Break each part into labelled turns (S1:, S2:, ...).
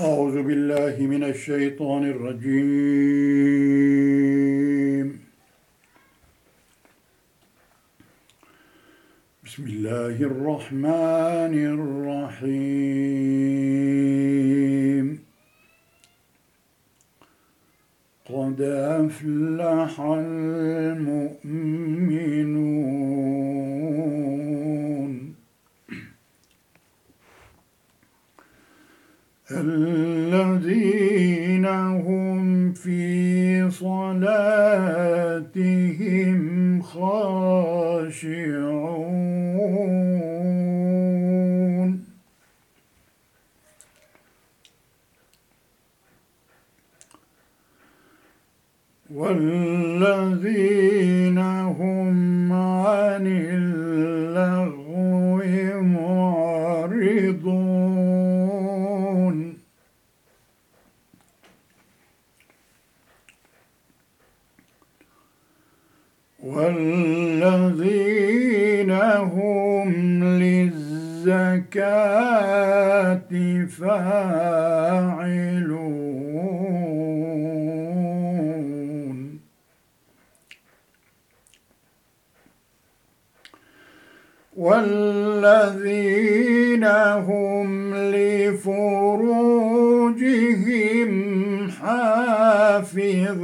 S1: أعوذ بالله من الشيطان الرجيم. بسم الله الرحمن الرحيم. قد أفلح المؤمنون الذين هم في صلاتهم خاشعون. والذين والذين هم للزكاة فاعلون. والذين هم لفروجهم حافظون.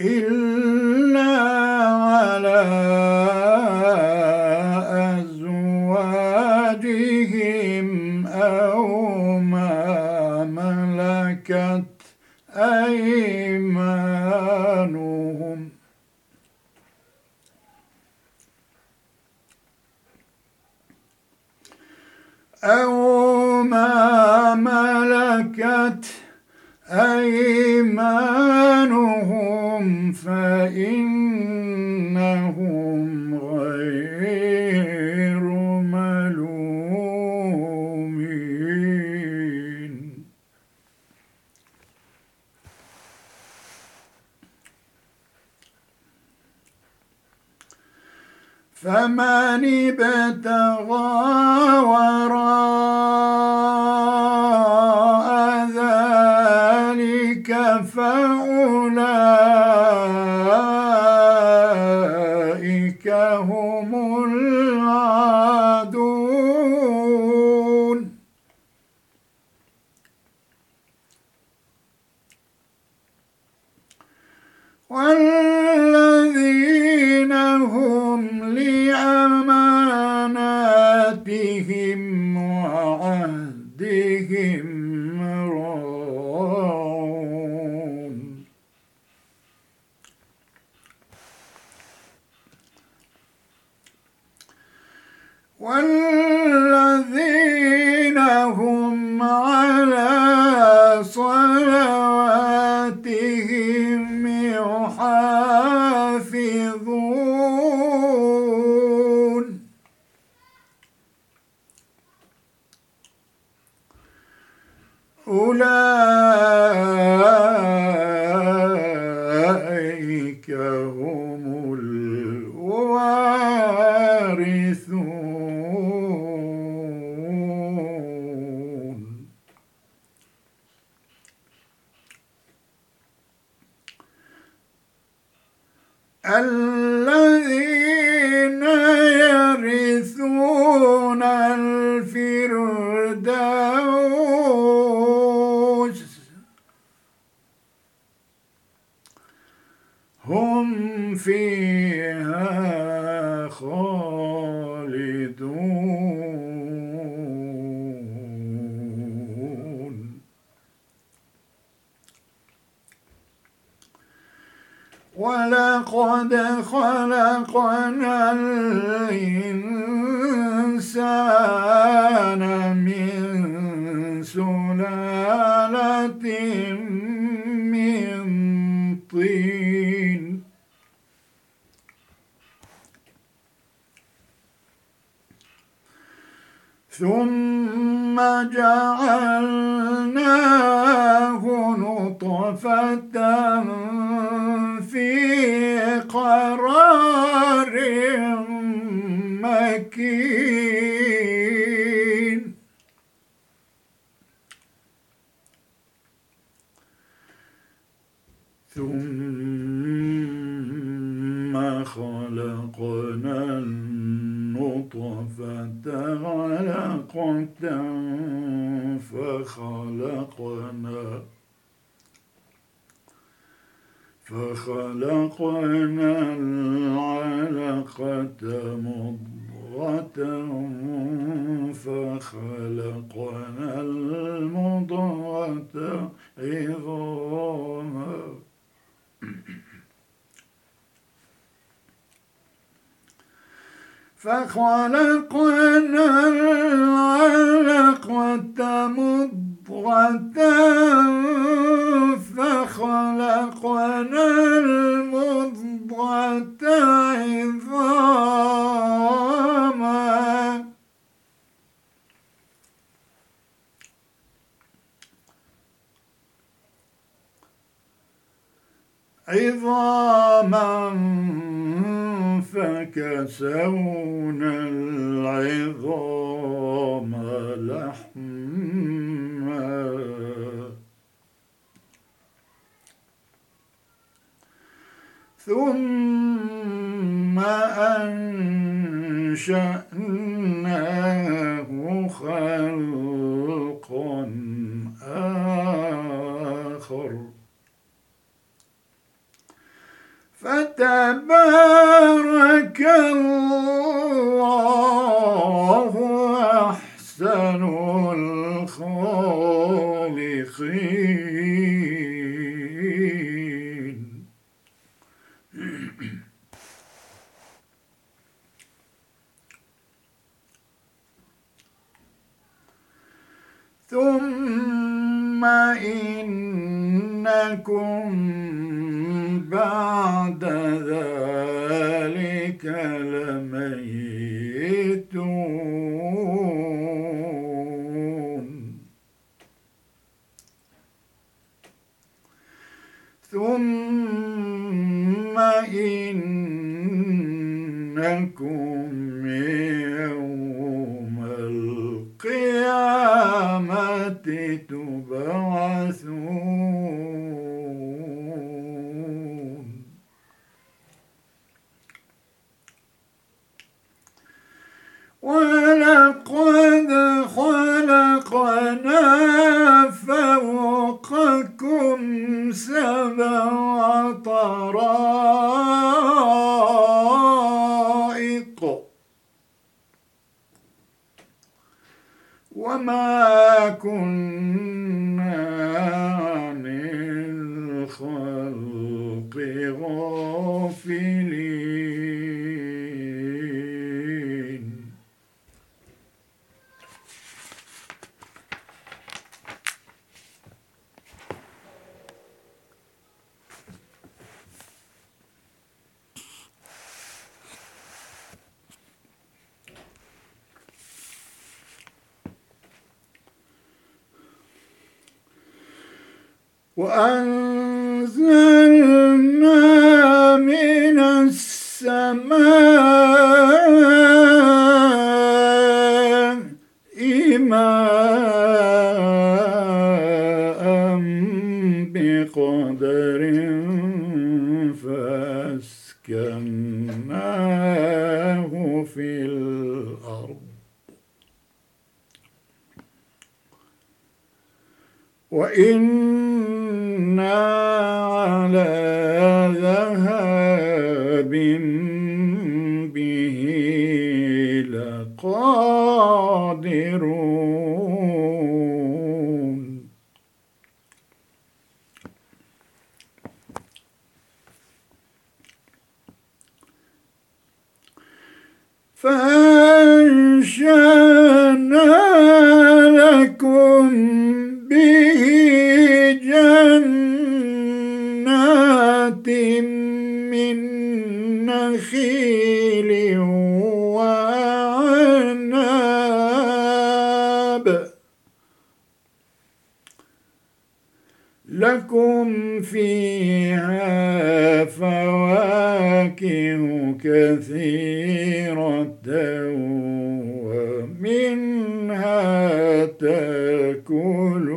S1: إلا على أزواجهم أو ما ملكت أيمانهم. أو ما ملكت أيمانهم فإنهم غير ملومين. فمن ابتغى وراء ذلك المساكين ثم خلقنا النطفة علقة فخلقنا فخلقنا العلقة مضغة فخلقنا المضغة عظاما. فخلقنا العلقة مضغة فخلقنا المضغة عظاما. عظاما فكسونا العظام لحما. ثم أنشأناه خلقا آخر. فتبارك الله أحسن الخالقين. ثم إنكم بعد ذلك لميتون.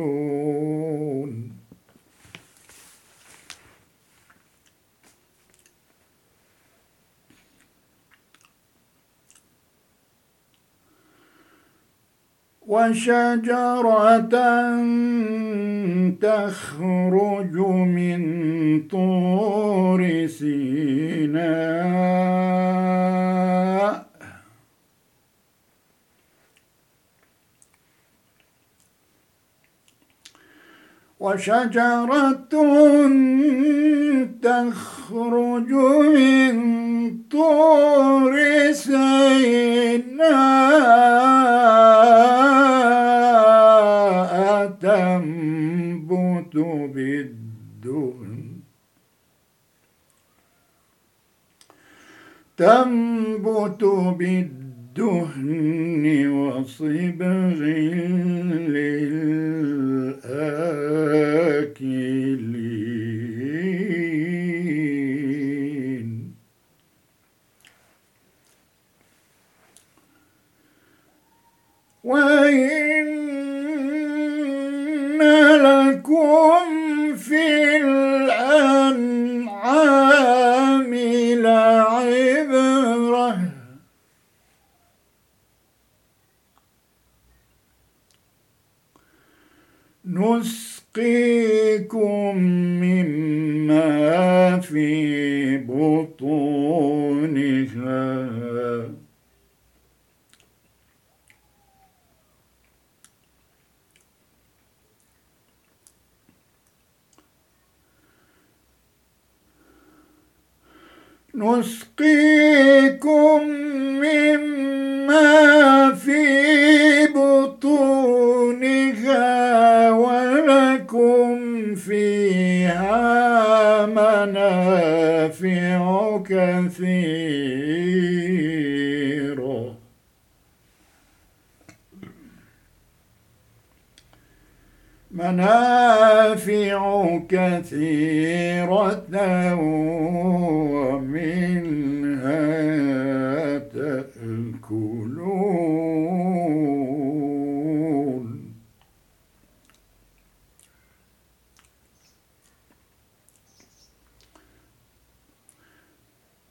S1: يعملون. وشجرة تخرج من طور سيناء. وشجرة تخرج من طور سيناء تنبت بالدهن. تنبت بالدهن. وصبغ للآكلين وإن لكم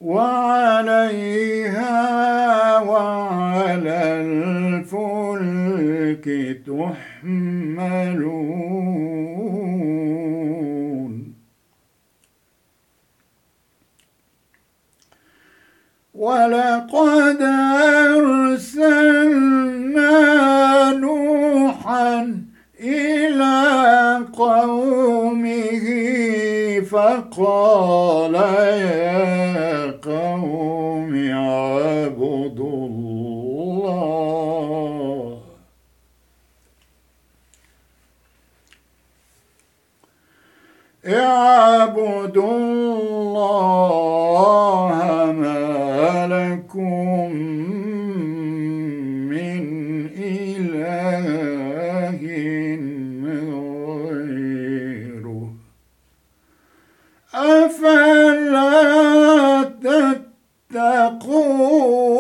S1: وعليها وعلى الفلك تحملون. ولقد أرسلنا نوحا إلى قومه فقال يا قوم اعبدوا الله اعبدوا الله ما لكم من إله غيره. أفلا تتقون؟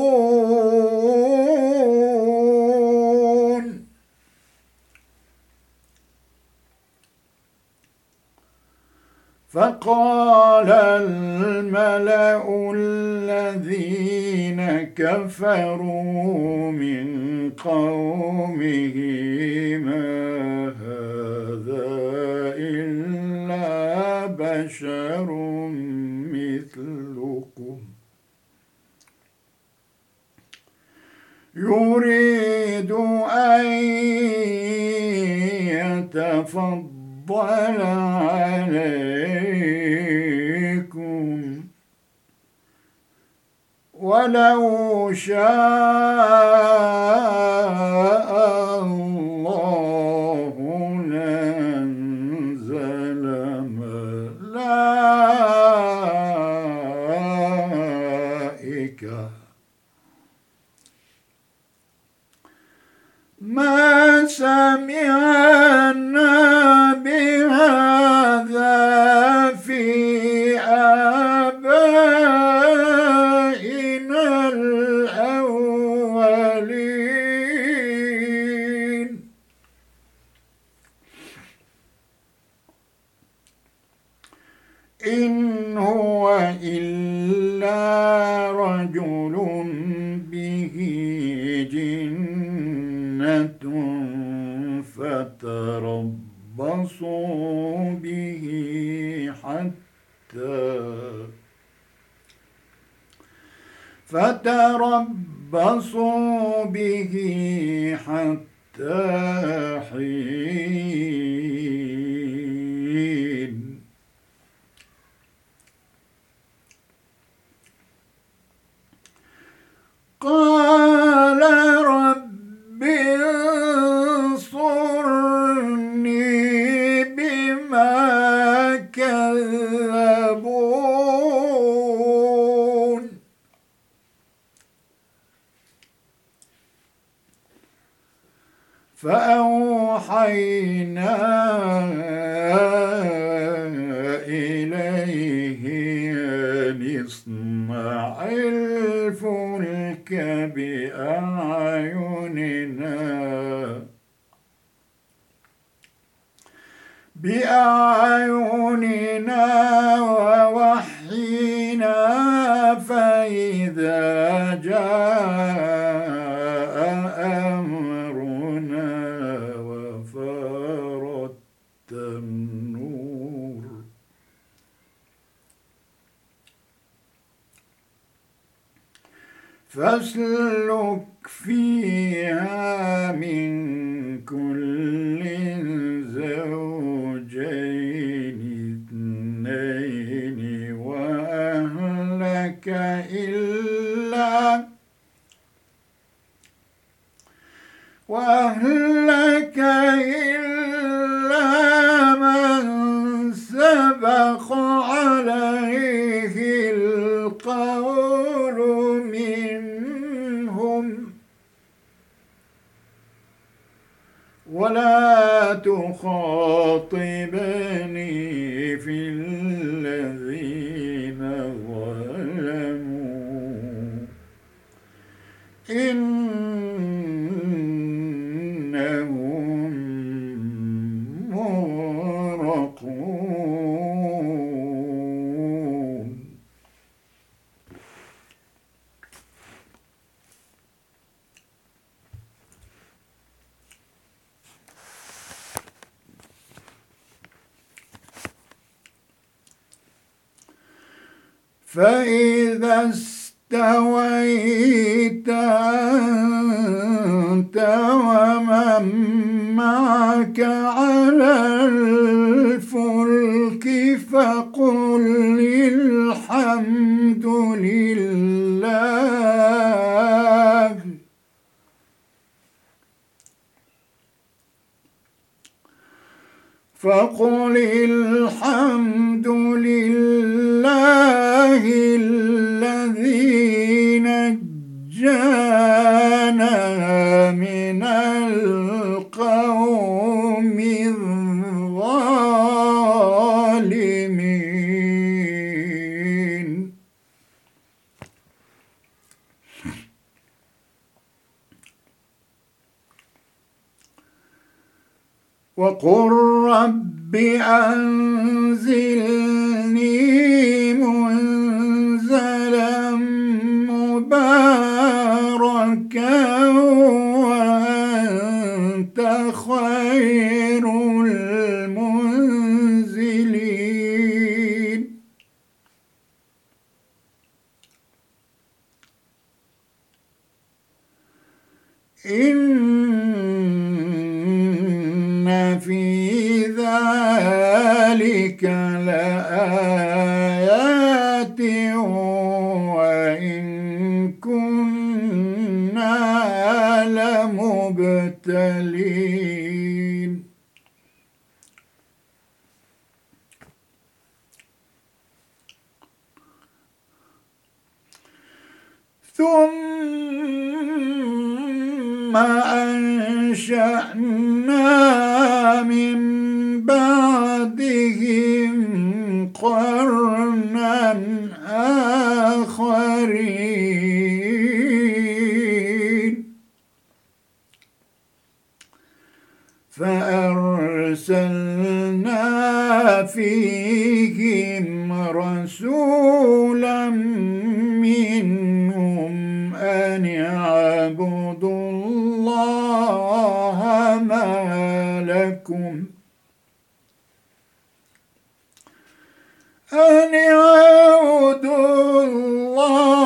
S1: فقال الملأ الذين كفروا من قومه ما هذا إلا بشر مثلكم. يريد أن يتفضل عليكم ولو شاء الله لانزل ملائكة ما سمعنا إلا رجل به جنة فتربصوا به حتى فتربصوا به حتى حين قال رب انصرني بما كذبون. فأوحينا إليه أن اصنع الفلك بأعيننا. بأعيننا ووحينا فإذا جاء فاسلك فيها من كل زوجين اثنين وأهلك إلا وأهلك إلا من سبق عليه القول منهم ولا تخاطبني في الذين ظلموا. فإذا استويت أنت ومن معك على الفلك فقل الحمد لله. فقل الحمد لله. وقل رب أنزلني منزلا مباركا اعبدوا الله ما لكم أن اعبدوا الله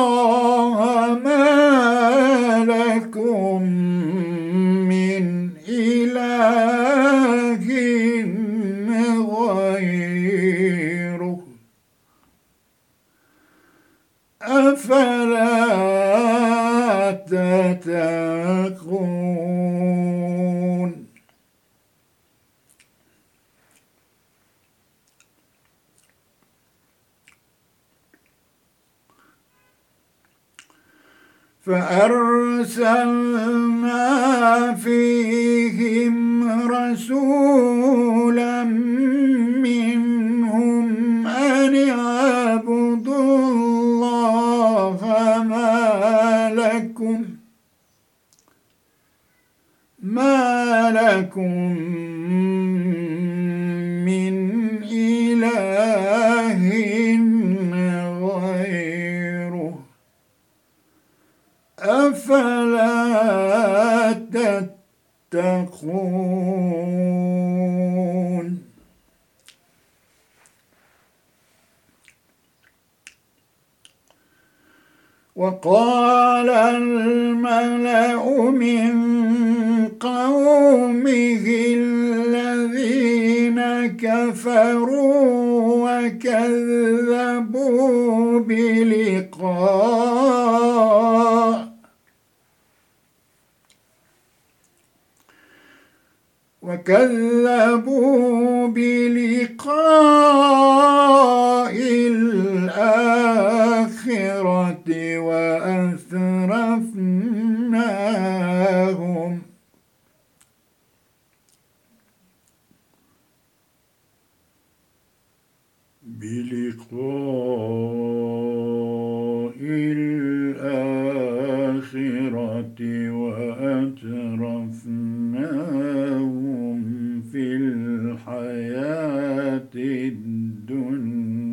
S1: فأرسلنا فيهم رسولا منهم أن اعبدوا الله ما لكم ما لكم أفلا تتقون. وقال الملأ من قومه الذين كفروا وكذبوا بلقاء وكذبوا بلقاء الآخرة وأثرفناهم بلقاء الدنيا.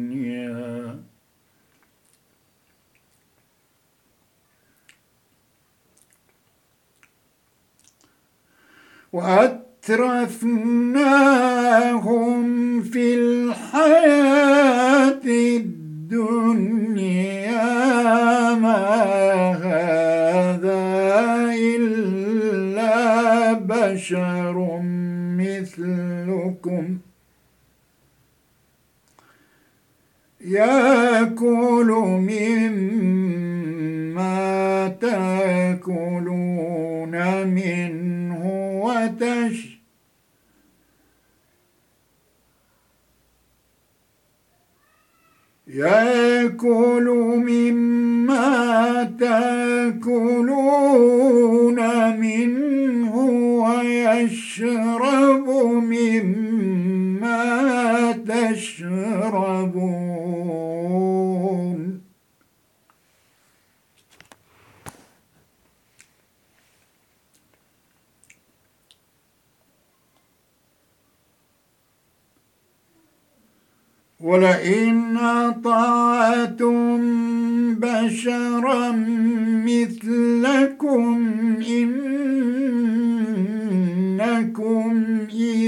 S1: وأترفناهم في الحياة الدنيا. ما هذا إلا بشر مثلكم. ياكل مما تاكلون منه وتش. ياكل مما تاكلون منه ويشرب مما تشربون. ولئن أطعتم بشرا مثلكم إنكم إذا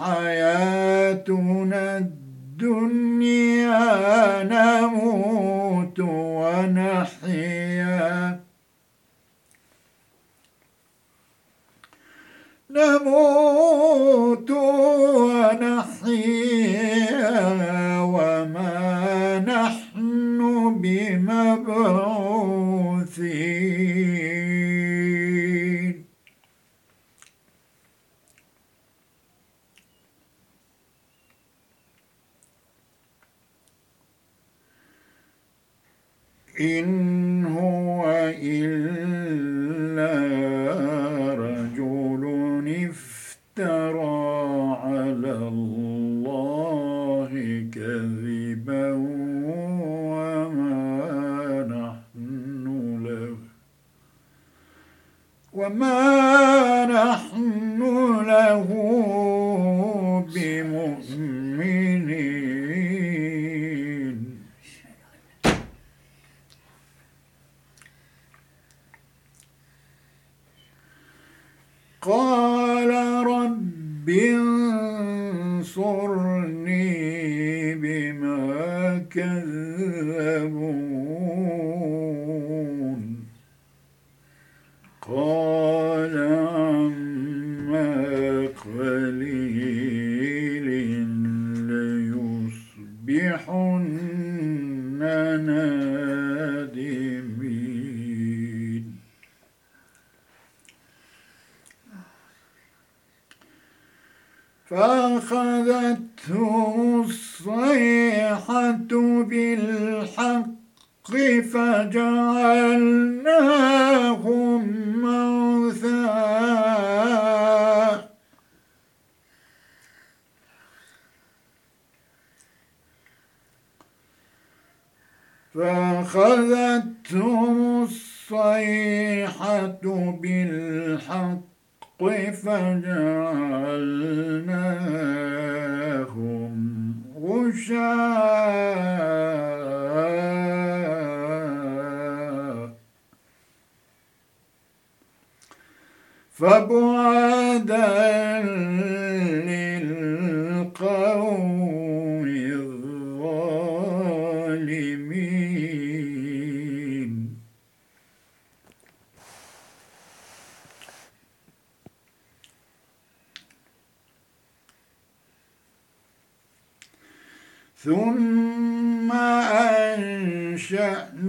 S1: حياتنا الدنيا نموت ونحيا. نموت ونحيا وما نحن بمبعوثين. إن هو إلا رجل افترى على الله كذبا وما نحن له وما نحن له قال رب انصرني فجعلناهم موثى فأخذتهم الصيحة بالحق فجعلناهم غشاء فبعدا للقوم الظالمين. ثم أنشأنا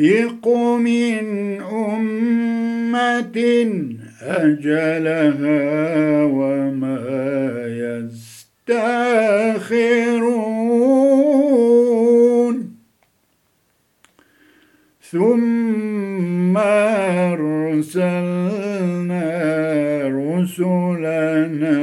S1: تسبق من أمة أجلها وما يستاخرون ثم أرسلنا رسلنا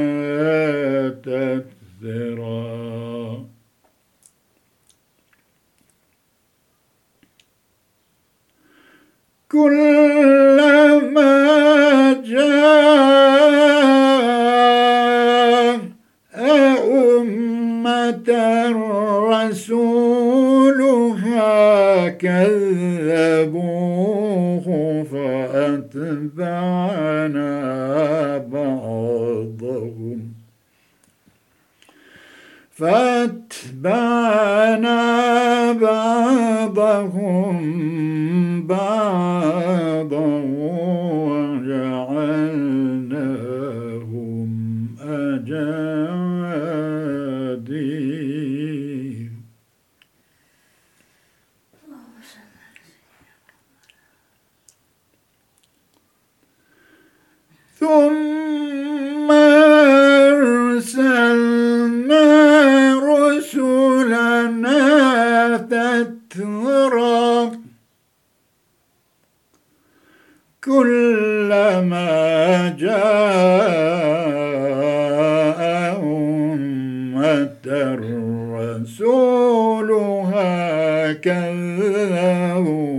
S1: كذبوا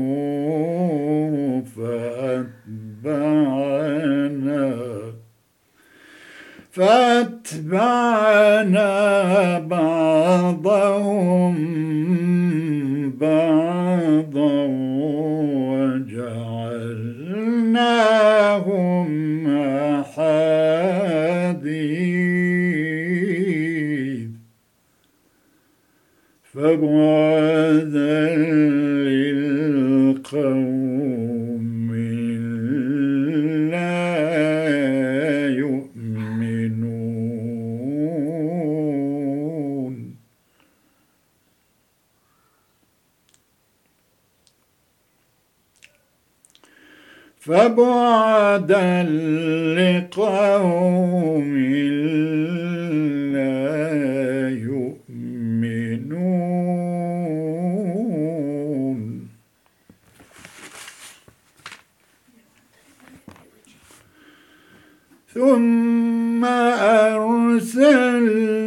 S1: فأتبعنا. فأتبعنا بعضهم بعضا وجعلناهم أحاديث. للقوم لا يؤمنون. فبعدا لقوم لا يؤمنون ثم أرسلنا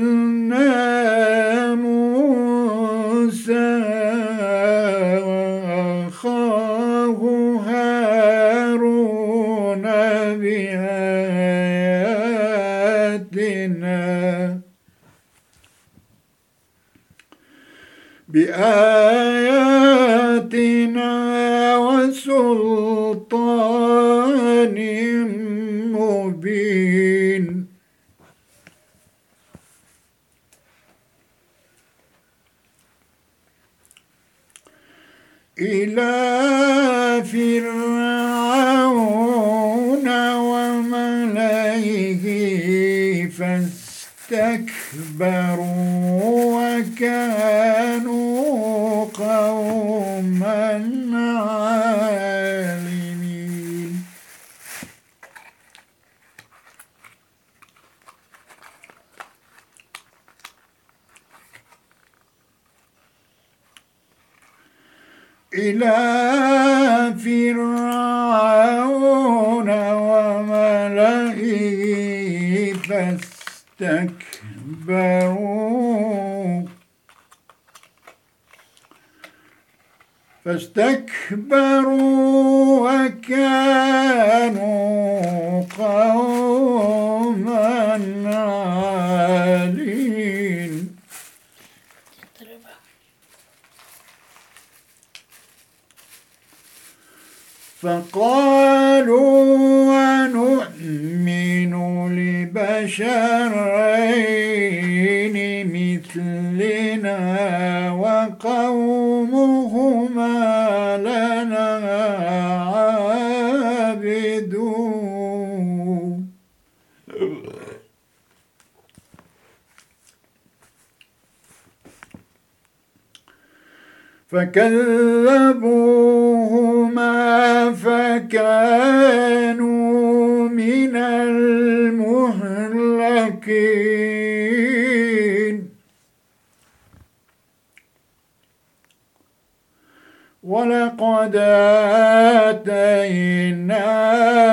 S1: فاستكبروا وكانوا قوما عالمين. إلى فرعون وملئه فاستكبروا فاستكبروا. وكانوا قوما عالين. فقالوا ونؤمن لبشرين مثلنا وقومهما لنا عابدون. فكذبوهما فكانوا من المهلكين. ولقد آتينا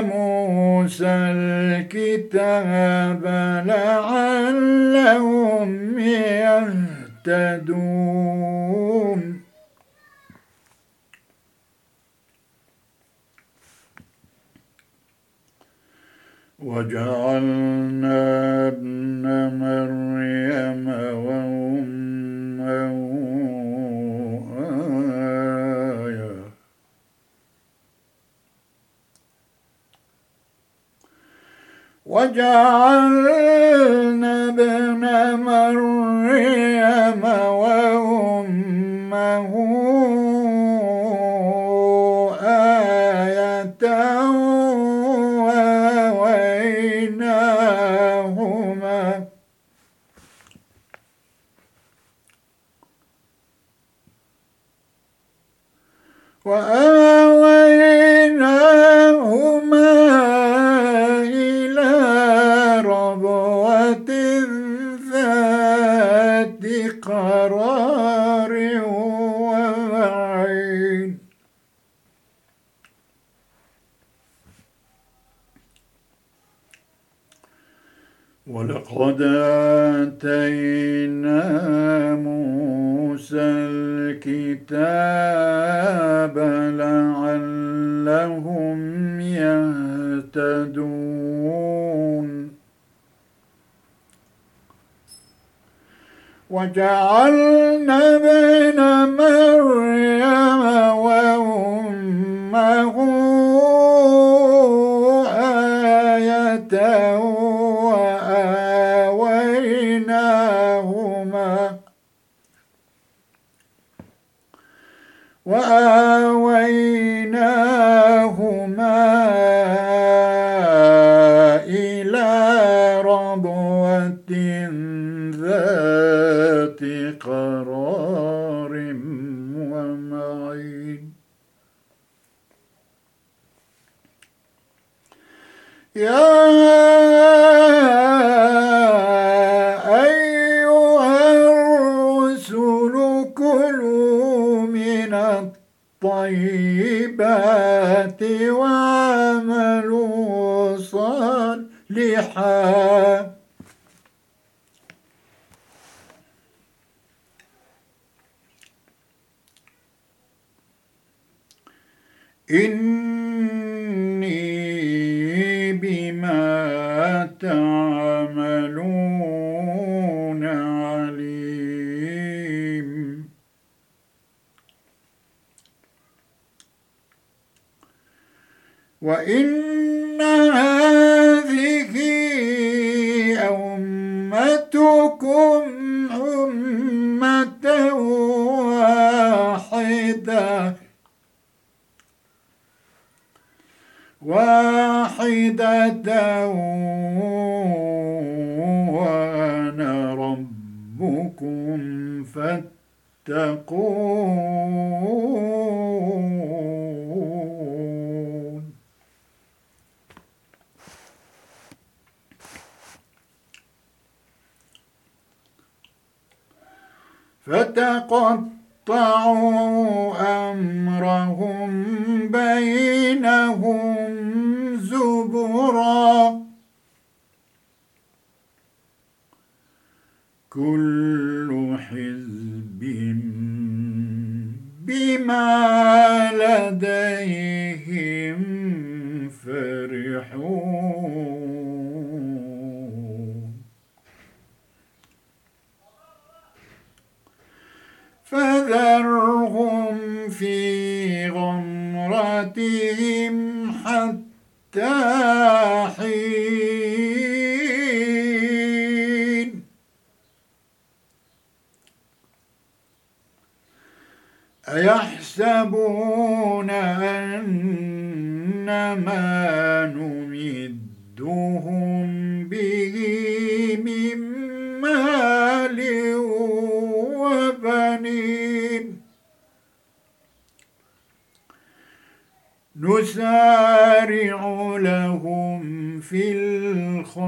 S1: موسى الكتاب لعلهم يهتدون. وجعلنا ابن مريم وأمه وجعلنا ابن مريم وأمه آية وآويناهما وآويناهما ولقد آتينا موسى الكتاب لعلهم يهتدون. وجعلنا بين مريم وأمه وآويناهما إلى ربوة ذات قرار ومعين يا واعملوا صالحا إني بما لديهم فرحون. فذرهم في غمرتهم حتى حين أيحسبون أن ما نمدهم به من مال وبنين. نسارع لهم في الخيرات.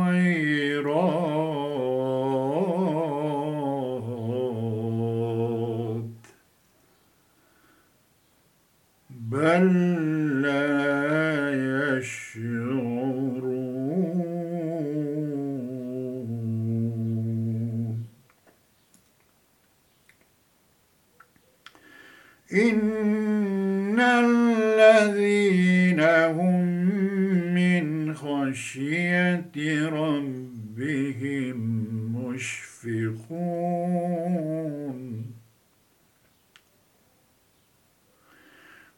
S1: بل لا يشعرون إن الذين هم من خشية ربهم مشفقون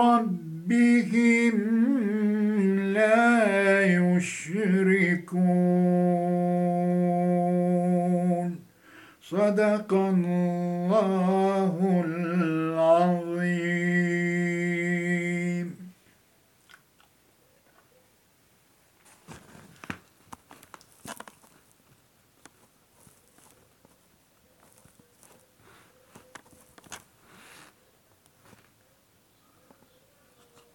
S1: بربهم لا يشركون. صدق الله